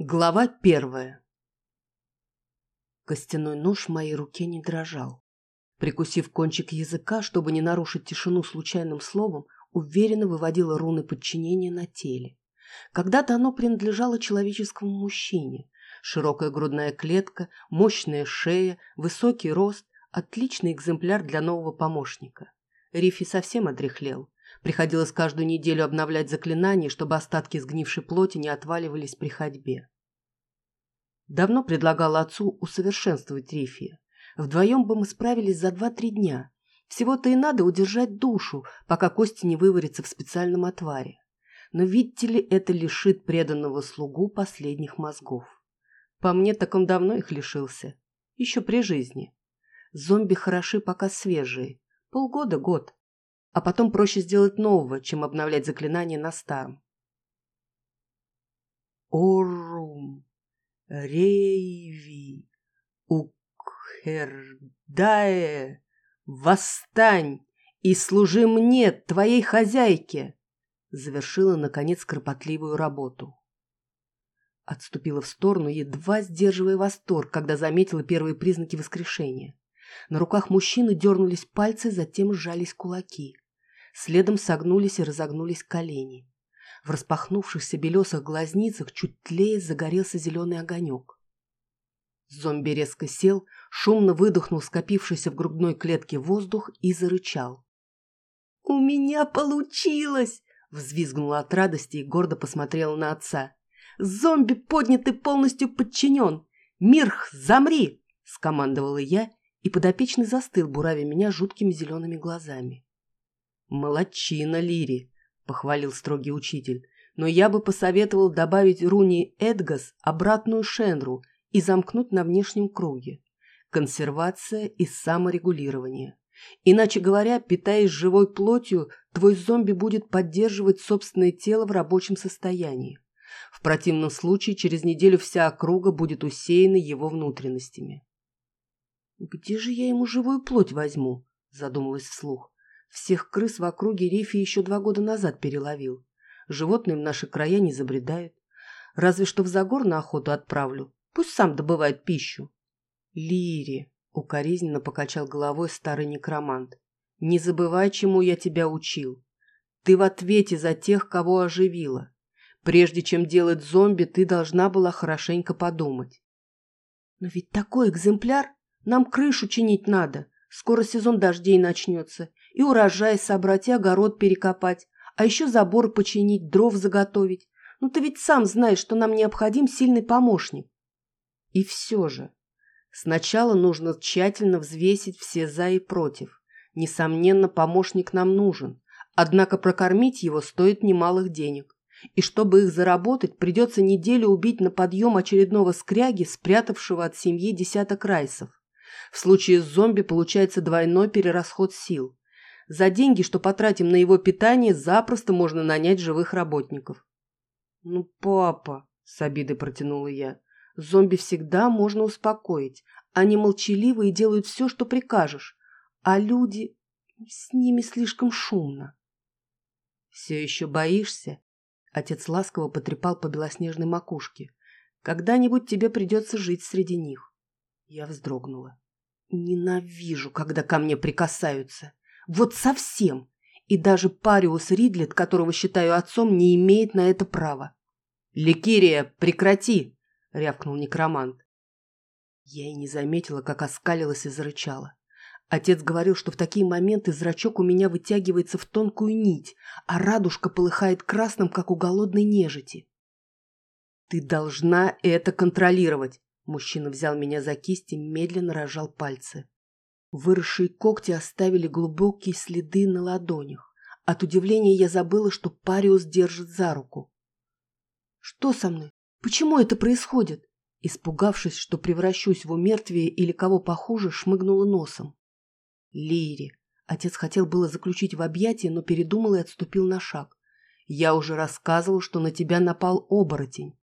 Глава первая. Костяной нож в моей руке не дрожал. Прикусив кончик языка, чтобы не нарушить тишину случайным словом, уверенно выводила руны подчинения на теле. Когда-то оно принадлежало человеческому мужчине. Широкая грудная клетка, мощная шея, высокий рост – отличный экземпляр для нового помощника. Рифи совсем отрехлел. Приходилось каждую неделю обновлять заклинания, чтобы остатки сгнившей плоти не отваливались при ходьбе. Давно предлагала отцу усовершенствовать Рифия. Вдвоем бы мы справились за два-три дня. Всего-то и надо удержать душу, пока кости не выварятся в специальном отваре. Но видите ли, это лишит преданного слугу последних мозгов. По мне, так он давно их лишился. Еще при жизни. Зомби хороши пока свежие. Полгода-год а потом проще сделать нового, чем обновлять заклинание на старом. Орум, Рейви, Укхердае, восстань и служи мне, твоей хозяйке, завершила, наконец, кропотливую работу. Отступила в сторону, едва сдерживая восторг, когда заметила первые признаки воскрешения. На руках мужчины дернулись пальцы, затем сжались кулаки. Следом согнулись и разогнулись колени. В распахнувшихся белесых глазницах чуть тлея загорелся зеленый огонек. Зомби резко сел, шумно выдохнул скопившийся в грудной клетке воздух и зарычал. «У меня получилось!» — взвизгнула от радости и гордо посмотрела на отца. «Зомби поднят и полностью подчинен! Мирх, замри!» — скомандовала я, и подопечный застыл, буравя меня жуткими зелеными глазами. «Молодчина, Лири!» — похвалил строгий учитель. «Но я бы посоветовал добавить руни Эдгас обратную Шенру и замкнуть на внешнем круге. Консервация и саморегулирование. Иначе говоря, питаясь живой плотью, твой зомби будет поддерживать собственное тело в рабочем состоянии. В противном случае через неделю вся округа будет усеяна его внутренностями. «Где же я ему живую плоть возьму?» – задумалась вслух. Всех крыс в округе Рифи еще два года назад переловил. Животные в наши края не забредают. Разве что в Загор на охоту отправлю. Пусть сам добывает пищу. Лири, укоризненно покачал головой старый некромант. Не забывай, чему я тебя учил. Ты в ответе за тех, кого оживила. Прежде чем делать зомби, ты должна была хорошенько подумать. Но ведь такой экземпляр нам крышу чинить надо. Скоро сезон дождей начнется, и урожай собрать, и огород перекопать, а еще забор починить, дров заготовить. Ну ты ведь сам знаешь, что нам необходим сильный помощник. И все же, сначала нужно тщательно взвесить все «за» и «против». Несомненно, помощник нам нужен, однако прокормить его стоит немалых денег. И чтобы их заработать, придется неделю убить на подъем очередного скряги, спрятавшего от семьи десяток райсов. В случае с зомби получается двойной перерасход сил. За деньги, что потратим на его питание, запросто можно нанять живых работников. «Ну, папа», — с обидой протянула я, — «зомби всегда можно успокоить. Они молчаливы и делают все, что прикажешь. А люди... с ними слишком шумно». «Все еще боишься?» Отец ласково потрепал по белоснежной макушке. «Когда-нибудь тебе придется жить среди них». Я вздрогнула. Ненавижу, когда ко мне прикасаются. Вот совсем. И даже Париус Ридлет, которого считаю отцом, не имеет на это права. «Ликирия, прекрати!» — рявкнул некромант. Я и не заметила, как оскалилась и зарычала. Отец говорил, что в такие моменты зрачок у меня вытягивается в тонкую нить, а радужка полыхает красным, как у голодной нежити. «Ты должна это контролировать!» Мужчина взял меня за кисть и медленно рожал пальцы. Выросшие когти оставили глубокие следы на ладонях. От удивления я забыла, что Париус держит за руку. «Что со мной? Почему это происходит?» Испугавшись, что превращусь в умертвие или кого похуже, шмыгнула носом. «Лири!» Отец хотел было заключить в объятия, но передумал и отступил на шаг. «Я уже рассказывал, что на тебя напал оборотень».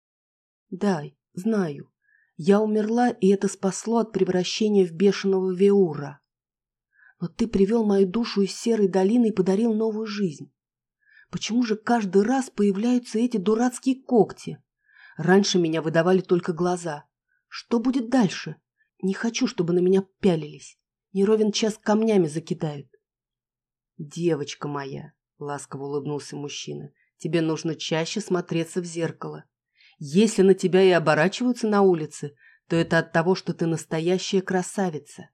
«Да, знаю. Я умерла, и это спасло от превращения в бешеного Веура. Но ты привел мою душу из серой долины и подарил новую жизнь. Почему же каждый раз появляются эти дурацкие когти? Раньше меня выдавали только глаза. Что будет дальше? Не хочу, чтобы на меня пялились. Не ровен час камнями закидают. Девочка моя, ласково улыбнулся мужчина, тебе нужно чаще смотреться в зеркало. Если на тебя и оборачиваются на улице, то это от того, что ты настоящая красавица.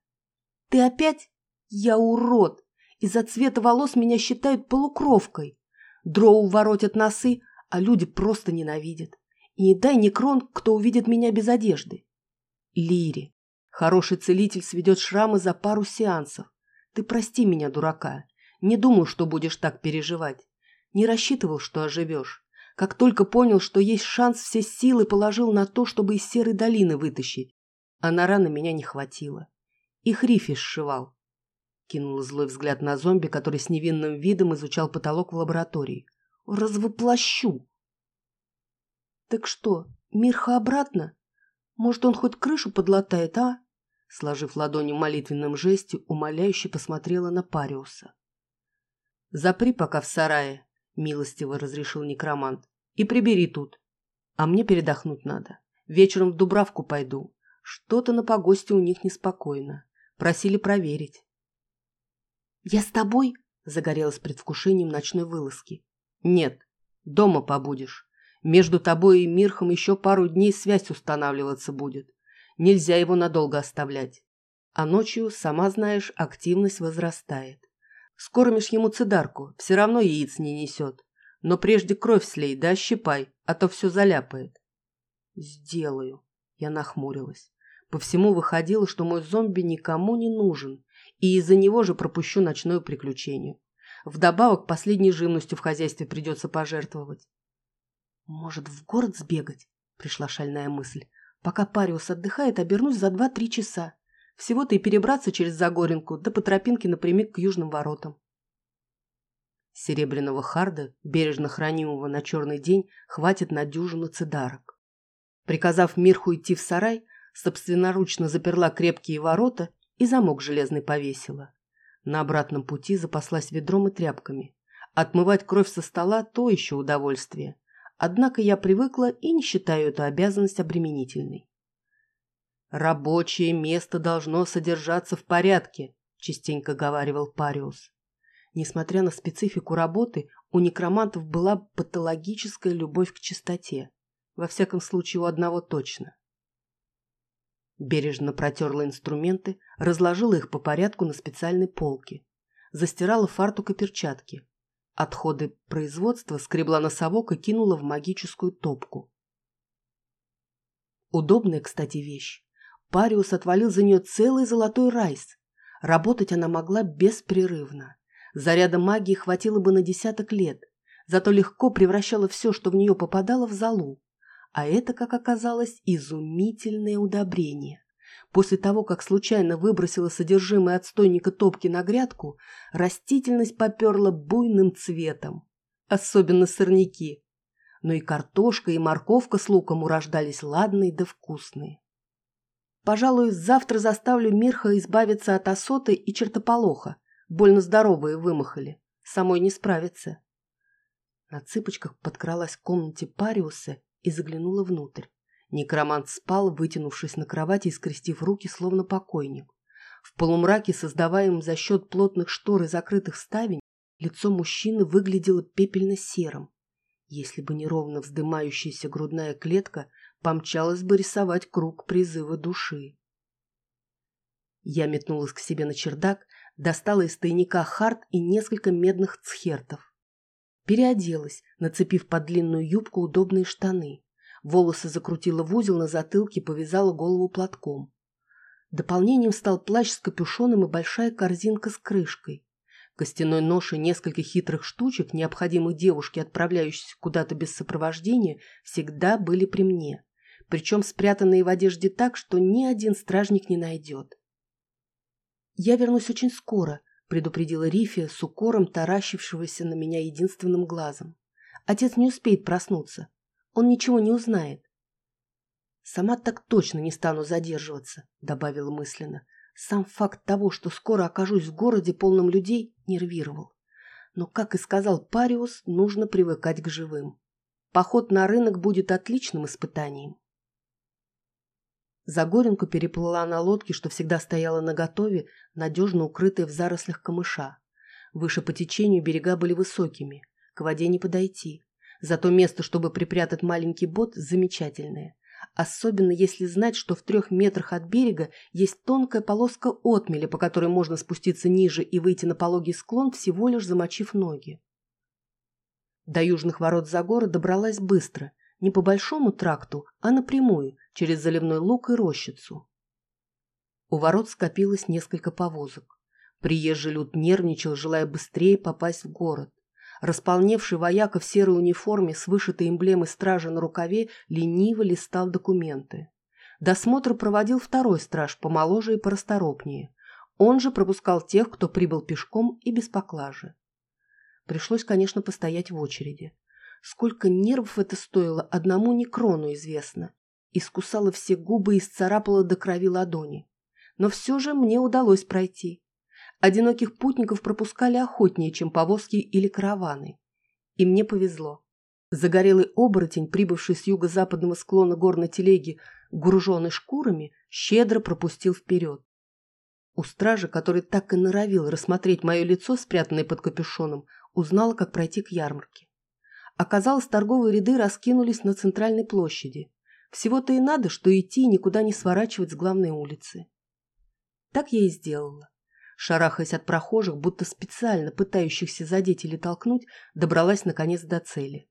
Ты опять? Я урод. Из-за цвета волос меня считают полукровкой. Дроу воротят носы, а люди просто ненавидят. И не дай ни крон, кто увидит меня без одежды. Лири, хороший целитель сведет шрамы за пару сеансов. Ты прости меня, дурака. Не думал, что будешь так переживать. Не рассчитывал, что оживешь. Как только понял, что есть шанс, все силы положил на то, чтобы из серой долины вытащить. А на раны меня не хватило. Их Рифи сшивал. Кинул злой взгляд на зомби, который с невинным видом изучал потолок в лаборатории. «Развоплощу!» «Так что, Мирха обратно? Может, он хоть крышу подлатает, а?» Сложив ладони в молитвенном жесте, умоляюще посмотрела на Париуса. «Запри пока в сарае», — милостиво разрешил некромант. «И прибери тут. А мне передохнуть надо. Вечером в Дубравку пойду. Что-то на погосте у них неспокойно. Просили проверить». «Я с тобой?» — загорелась предвкушением ночной вылазки. «Нет, дома побудешь. Между тобой и Мирхом еще пару дней связь устанавливаться будет. Нельзя его надолго оставлять. А ночью, сама знаешь, активность возрастает. Скормишь ему цидарку, все равно яиц не несет. Но прежде кровь слей, да щипай, а то все заляпает. Сделаю. Я нахмурилась. По всему выходило, что мой зомби никому не нужен, и из-за него же пропущу ночное приключение. Вдобавок, последней живностью в хозяйстве придется пожертвовать. Может, в город сбегать? Пришла шальная мысль. Пока Париус отдыхает, обернусь за два-три часа. Всего-то и перебраться через Загоринку, да по тропинке напрямик к южным воротам. Серебряного харда, бережно хранимого на черный день, хватит на дюжину цидарок. Приказав Мирху идти в сарай, собственноручно заперла крепкие ворота и замок железный повесила. На обратном пути запаслась ведром и тряпками. Отмывать кровь со стола – то еще удовольствие. Однако я привыкла и не считаю эту обязанность обременительной. «Рабочее место должно содержаться в порядке», – частенько говаривал Париус. Несмотря на специфику работы, у некромантов была патологическая любовь к чистоте. Во всяком случае, у одного точно. Бережно протерла инструменты, разложила их по порядку на специальной полке. Застирала фартук и перчатки. Отходы производства скребла носовок и кинула в магическую топку. Удобная, кстати, вещь. Париус отвалил за нее целый золотой райс. Работать она могла беспрерывно. Заряда магии хватило бы на десяток лет, зато легко превращала все, что в нее попадало, в золу. А это, как оказалось, изумительное удобрение. После того, как случайно выбросила содержимое отстойника топки на грядку, растительность поперла буйным цветом. Особенно сорняки. Но и картошка, и морковка с луком урождались ладные да вкусные. Пожалуй, завтра заставлю Мирха избавиться от осоты и чертополоха. Больно здоровые вымахали. Самой не справиться. На цыпочках подкралась к комнате Париуса и заглянула внутрь. Некромант спал, вытянувшись на кровати и скрестив руки, словно покойник. В полумраке, создаваемом за счет плотных штор и закрытых ставень, лицо мужчины выглядело пепельно-серым. Если бы не ровно вздымающаяся грудная клетка, помчалась бы рисовать круг призыва души. Я метнулась к себе на чердак, достала из тайника хард и несколько медных цхертов. Переоделась, нацепив под длинную юбку удобные штаны. Волосы закрутила в узел на затылке, повязала голову платком. Дополнением стал плащ с капюшоном и большая корзинка с крышкой. Костяной нож и несколько хитрых штучек, необходимых девушке, отправляющейся куда-то без сопровождения, всегда были при мне причем спрятанные в одежде так, что ни один стражник не найдет. «Я вернусь очень скоро», — предупредила Рифия с укором таращившегося на меня единственным глазом. «Отец не успеет проснуться. Он ничего не узнает». «Сама так точно не стану задерживаться», — добавила мысленно. Сам факт того, что скоро окажусь в городе полном людей, нервировал. Но, как и сказал Париус, нужно привыкать к живым. Поход на рынок будет отличным испытанием. Загоренку переплыла на лодке, что всегда стояла наготове, надежно укрытая в зарослях камыша. Выше по течению берега были высокими, к воде не подойти. Зато место, чтобы припрятать маленький бот, замечательное. Особенно если знать, что в трех метрах от берега есть тонкая полоска отмели, по которой можно спуститься ниже и выйти на пологий склон, всего лишь замочив ноги. До южных ворот за город добралась быстро, не по большому тракту, а напрямую, через заливной луг и рощицу. У ворот скопилось несколько повозок. Приезжий люд нервничал, желая быстрее попасть в город. Располневший вояка в серой униформе с вышитой эмблемой стражи на рукаве лениво листал документы. Досмотр проводил второй страж, помоложе и порасторопнее. Он же пропускал тех, кто прибыл пешком и без поклажи. Пришлось, конечно, постоять в очереди. Сколько нервов это стоило, одному некрону известно. Искусала все губы и сцарапала до крови ладони. Но все же мне удалось пройти. Одиноких путников пропускали охотнее, чем повозки или караваны. И мне повезло. Загорелый оборотень, прибывший с юго-западного склона горной телеги, груженный шкурами, щедро пропустил вперед. У стража, который так и норовил рассмотреть мое лицо, спрятанное под капюшоном, узнала, как пройти к ярмарке. Оказалось, торговые ряды раскинулись на центральной площади. Всего-то и надо, что идти и никуда не сворачивать с главной улицы. Так я и сделала. Шарахаясь от прохожих, будто специально пытающихся задеть или толкнуть, добралась наконец до цели.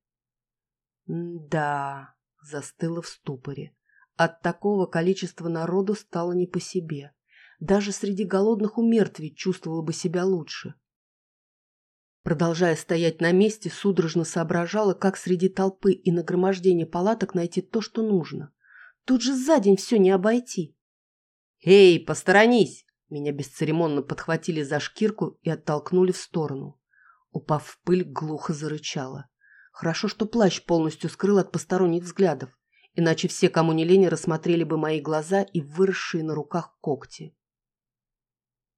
да, застыла в ступоре. От такого количества народу стало не по себе. Даже среди голодных умертвий чувствовала бы себя лучше. Продолжая стоять на месте, судорожно соображала, как среди толпы и нагромождения палаток найти то, что нужно. Тут же за день все не обойти. «Эй, посторонись!» Меня бесцеремонно подхватили за шкирку и оттолкнули в сторону. Упав в пыль, глухо зарычала. Хорошо, что плащ полностью скрыл от посторонних взглядов, иначе все, кому не лень, рассмотрели бы мои глаза и выросшие на руках когти.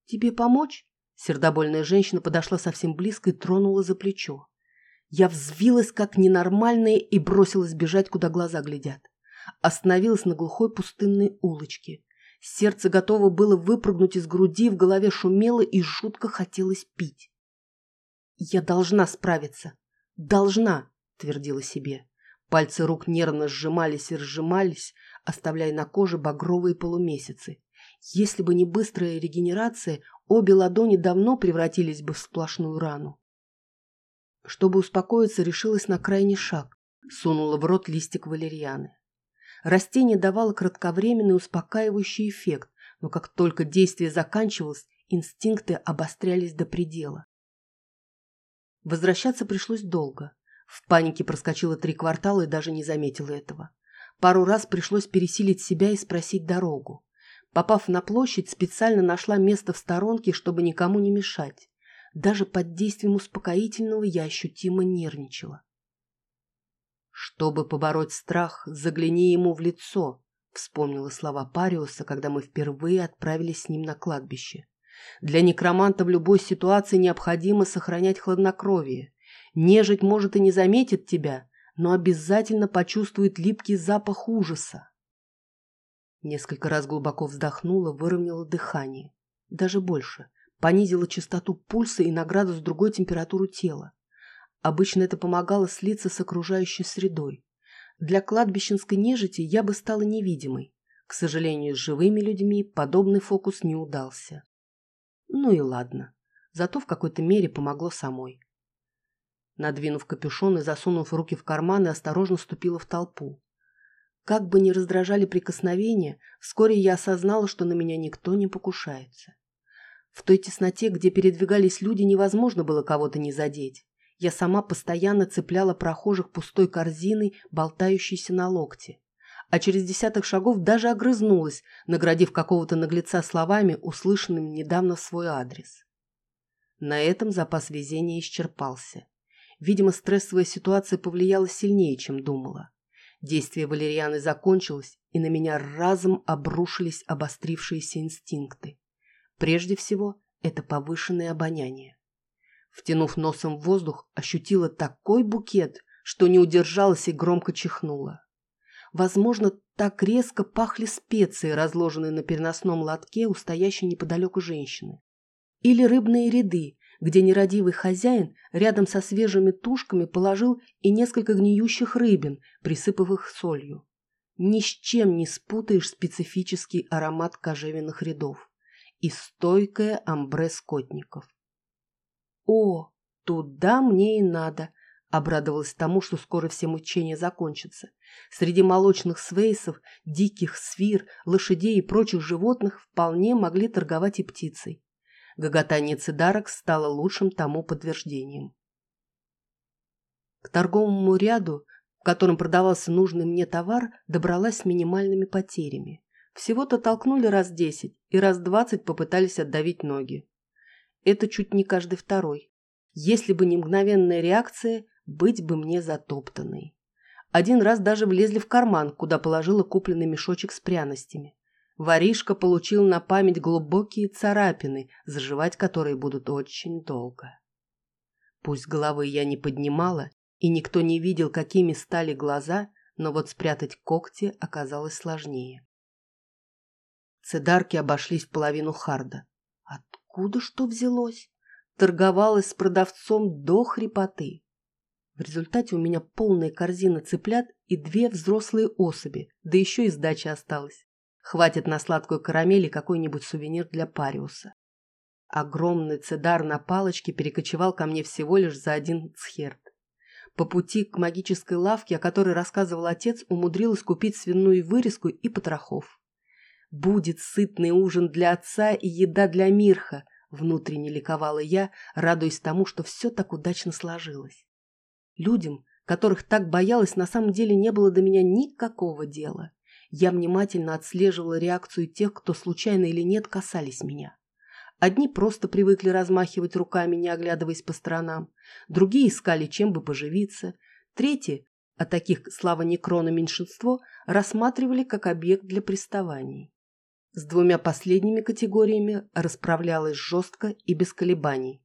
«Тебе помочь?» Сердобольная женщина подошла совсем близко и тронула за плечо. Я взвилась, как ненормальная, и бросилась бежать, куда глаза глядят. Остановилась на глухой пустынной улочке. Сердце готово было выпрыгнуть из груди, в голове шумело и жутко хотелось пить. «Я должна справиться. Должна!» – твердила себе. Пальцы рук нервно сжимались и разжимались, оставляя на коже багровые полумесяцы. Если бы не быстрая регенерация, обе ладони давно превратились бы в сплошную рану. Чтобы успокоиться, решилась на крайний шаг. Сунула в рот листик валерьяны. Растение давало кратковременный успокаивающий эффект, но как только действие заканчивалось, инстинкты обострялись до предела. Возвращаться пришлось долго. В панике проскочила три квартала и даже не заметила этого. Пару раз пришлось пересилить себя и спросить дорогу. Попав на площадь, специально нашла место в сторонке, чтобы никому не мешать. Даже под действием успокоительного я ощутимо нервничала. «Чтобы побороть страх, загляни ему в лицо», — вспомнила слова Париуса, когда мы впервые отправились с ним на кладбище. «Для некроманта в любой ситуации необходимо сохранять хладнокровие. Нежить, может, и не заметит тебя, но обязательно почувствует липкий запах ужаса». Несколько раз глубоко вздохнула, выровняла дыхание. Даже больше. Понизила частоту пульса и на градус другой температуру тела. Обычно это помогало слиться с окружающей средой. Для кладбищенской нежити я бы стала невидимой. К сожалению, с живыми людьми подобный фокус не удался. Ну и ладно. Зато в какой-то мере помогло самой. Надвинув капюшон и засунув руки в карманы, осторожно ступила в толпу. Как бы ни раздражали прикосновения, вскоре я осознала, что на меня никто не покушается. В той тесноте, где передвигались люди, невозможно было кого-то не задеть. Я сама постоянно цепляла прохожих пустой корзиной, болтающейся на локте. А через десяток шагов даже огрызнулась, наградив какого-то наглеца словами, услышанными недавно в свой адрес. На этом запас везения исчерпался. Видимо, стрессовая ситуация повлияла сильнее, чем думала. Действие валерьяны закончилось, и на меня разом обрушились обострившиеся инстинкты. Прежде всего, это повышенное обоняние. Втянув носом в воздух, ощутила такой букет, что не удержалась и громко чихнула. Возможно, так резко пахли специи, разложенные на переносном лотке у стоящей неподалеку женщины. Или рыбные ряды, где нерадивый хозяин рядом со свежими тушками положил и несколько гниющих рыбин, присыпав их солью. Ни с чем не спутаешь специфический аромат кожевенных рядов и стойкое амбре скотников. О, туда мне и надо, обрадовалась тому, что скоро все мучения закончатся. Среди молочных свейсов, диких свир, лошадей и прочих животных вполне могли торговать и птицей. Гоготание цидарок стало лучшим тому подтверждением. К торговому ряду, в котором продавался нужный мне товар, добралась с минимальными потерями. Всего-то толкнули раз десять и раз двадцать попытались отдавить ноги. Это чуть не каждый второй. Если бы не мгновенная реакция, быть бы мне затоптанной. Один раз даже влезли в карман, куда положила купленный мешочек с пряностями. Воришка получил на память глубокие царапины, заживать которые будут очень долго. Пусть головы я не поднимала, и никто не видел, какими стали глаза, но вот спрятать когти оказалось сложнее. Цедарки обошлись в половину харда. Откуда что взялось? Торговалась с продавцом до хрипоты. В результате у меня полная корзина цыплят и две взрослые особи, да еще и сдача осталась. Хватит на сладкую карамель и какой-нибудь сувенир для Париуса. Огромный цедар на палочке перекочевал ко мне всего лишь за один цхерт. По пути к магической лавке, о которой рассказывал отец, умудрилась купить свиную вырезку и потрохов. «Будет сытный ужин для отца и еда для Мирха», — внутренне ликовала я, радуясь тому, что все так удачно сложилось. Людям, которых так боялась, на самом деле не было до меня никакого дела. Я внимательно отслеживала реакцию тех, кто случайно или нет касались меня. Одни просто привыкли размахивать руками, не оглядываясь по сторонам. Другие искали, чем бы поживиться. Третьи, а таких, слава Некрона, меньшинство, рассматривали как объект для приставаний. С двумя последними категориями расправлялась жестко и без колебаний.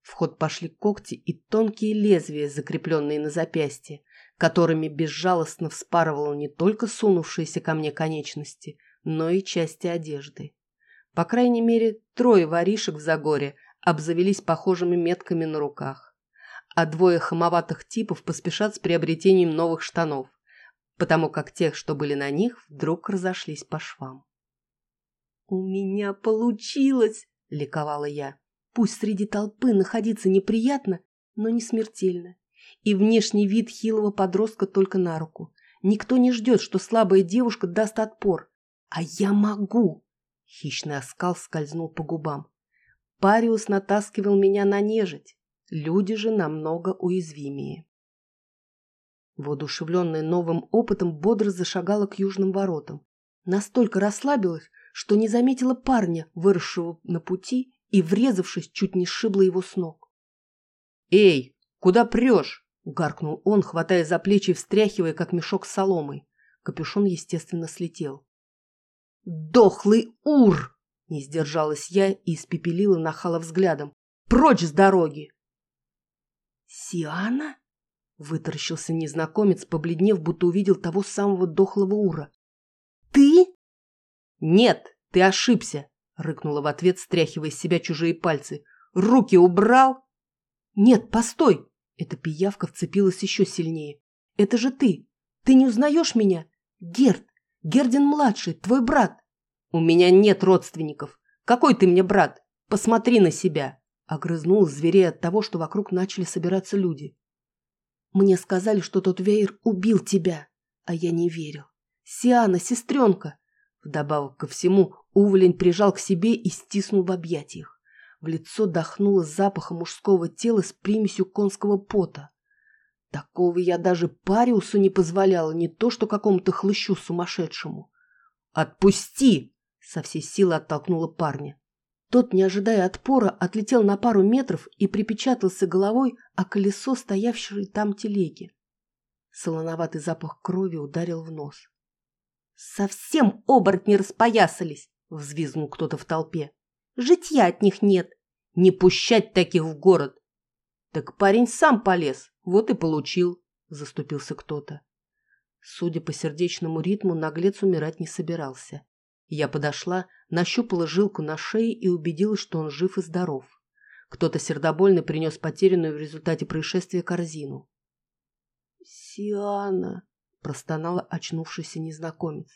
В ход пошли когти и тонкие лезвия, закрепленные на запястье, которыми безжалостно вспарывало не только сунувшиеся ко мне конечности, но и части одежды. По крайней мере, трое воришек в Загоре обзавелись похожими метками на руках, а двое хамоватых типов поспешат с приобретением новых штанов, потому как тех, что были на них, вдруг разошлись по швам. «У меня получилось!» — ликовала я. Пусть среди толпы находиться неприятно, но не смертельно. И внешний вид хилого подростка только на руку. Никто не ждет, что слабая девушка даст отпор. А я могу! Хищный оскал скользнул по губам. Париус натаскивал меня на нежить. Люди же намного уязвимее. Воодушевленная новым опытом, бодро зашагала к южным воротам. Настолько расслабилась, что не заметила парня, выросшего на пути и, врезавшись, чуть не сшибла его с ног. «Эй, куда прешь?» — гаркнул он, хватая за плечи и встряхивая, как мешок с соломой. Капюшон, естественно, слетел. «Дохлый ур!» — не сдержалась я и испепелила нахала взглядом. «Прочь с дороги!» «Сиана?» — вытаращился незнакомец, побледнев, будто увидел того самого дохлого ура. «Ты?» «Нет, ты ошибся!» — рыкнула в ответ, стряхивая с себя чужие пальцы. «Руки убрал?» «Нет, постой!» Эта пиявка вцепилась еще сильнее. «Это же ты! Ты не узнаешь меня? Герд! Гердин-младший, твой брат!» «У меня нет родственников! Какой ты мне брат? Посмотри на себя!» Огрызнул зверей от того, что вокруг начали собираться люди. «Мне сказали, что тот веер убил тебя, а я не верил. Сиана, сестренка!» Вдобавок ко всему, Уволень прижал к себе и стиснул в объятиях. В лицо дохнуло запахом мужского тела с примесью конского пота. Такого я даже Париусу не позволяла, не то что какому-то хлыщу сумасшедшему. «Отпусти!» — со всей силы оттолкнула парня. Тот, не ожидая отпора, отлетел на пару метров и припечатался головой о колесо стоявшей там телеги. Солоноватый запах крови ударил в нос. «Совсем оборотни распоясались!» взвизгнул кто-то в толпе. Житья от них нет. Не пущать таких в город. Так парень сам полез, вот и получил. заступился кто-то. Судя по сердечному ритму, наглец умирать не собирался. Я подошла, нащупала жилку на шее и убедилась, что он жив и здоров. Кто-то сердобольно принес потерянную в результате происшествия корзину. «Сиана!» – простонала очнувшийся незнакомец.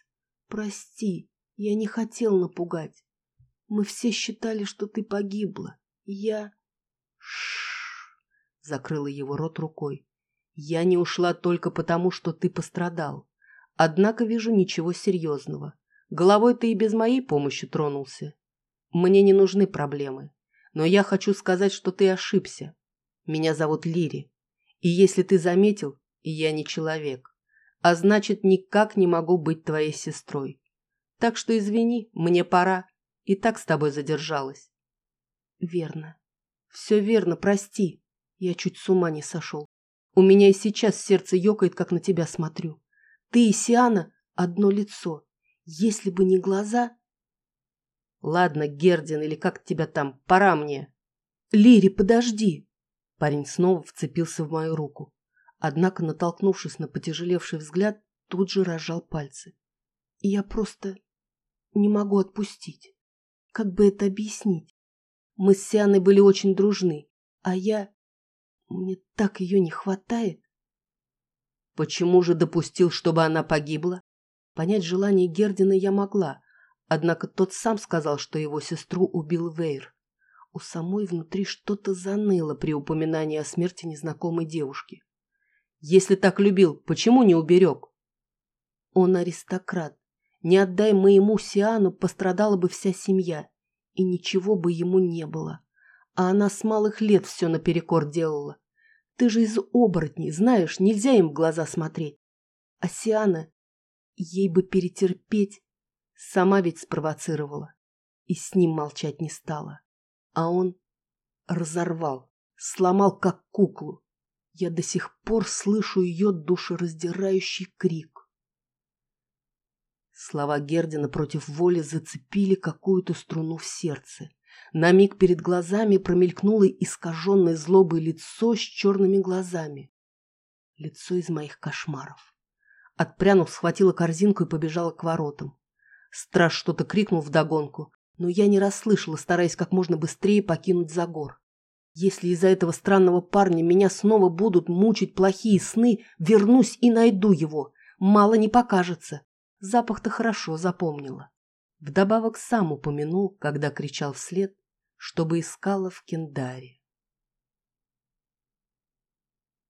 «Прости, я не хотел напугать. Мы все считали, что ты погибла. Я...» Шш! закрыла его рот рукой. «Я не ушла только потому, что ты пострадал. Однако вижу ничего серьезного. Головой ты и без моей помощи тронулся. Мне не нужны проблемы. Но я хочу сказать, что ты ошибся. Меня зовут Лири. И если ты заметил, я не человек. А значит, никак не могу быть твоей сестрой. Так что извини, мне пора. И так с тобой задержалась. Верно. Все верно, прости. Я чуть с ума не сошел. У меня и сейчас сердце ёкает, как на тебя смотрю. Ты и Сиана — одно лицо. Если бы не глаза... Ладно, Гердин, или как тебя там, пора мне. Лири, подожди. Парень снова вцепился в мою руку. Однако, натолкнувшись на потяжелевший взгляд, тут же разжал пальцы. И я просто не могу отпустить. Как бы это объяснить? Мы с Сианой были очень дружны, а я... Мне так ее не хватает. Почему же допустил, чтобы она погибла? Понять желание Гердина я могла, однако тот сам сказал, что его сестру убил Вейр. У самой внутри что-то заныло при упоминании о смерти незнакомой девушки. Если так любил, почему не уберег? Он аристократ. Не отдай моему Сиану, пострадала бы вся семья, и ничего бы ему не было. А она с малых лет все наперекор делала. Ты же из оборотней, знаешь, нельзя им в глаза смотреть. А Сиана Ей бы перетерпеть. Сама ведь спровоцировала. И с ним молчать не стала. А он разорвал, сломал как куклу. Я до сих пор слышу ее душераздирающий крик. Слова Гердина против воли зацепили какую-то струну в сердце. На миг перед глазами промелькнуло искаженное злобой лицо с черными глазами. Лицо из моих кошмаров. Отпрянув, схватила корзинку и побежала к воротам. Страж что-то крикнул вдогонку, но я не расслышала, стараясь как можно быстрее покинуть Загор. Если из-за этого странного парня меня снова будут мучить плохие сны, вернусь и найду его. Мало не покажется. Запах-то хорошо запомнила. Вдобавок сам упомянул, когда кричал вслед, чтобы искала в Кендаре.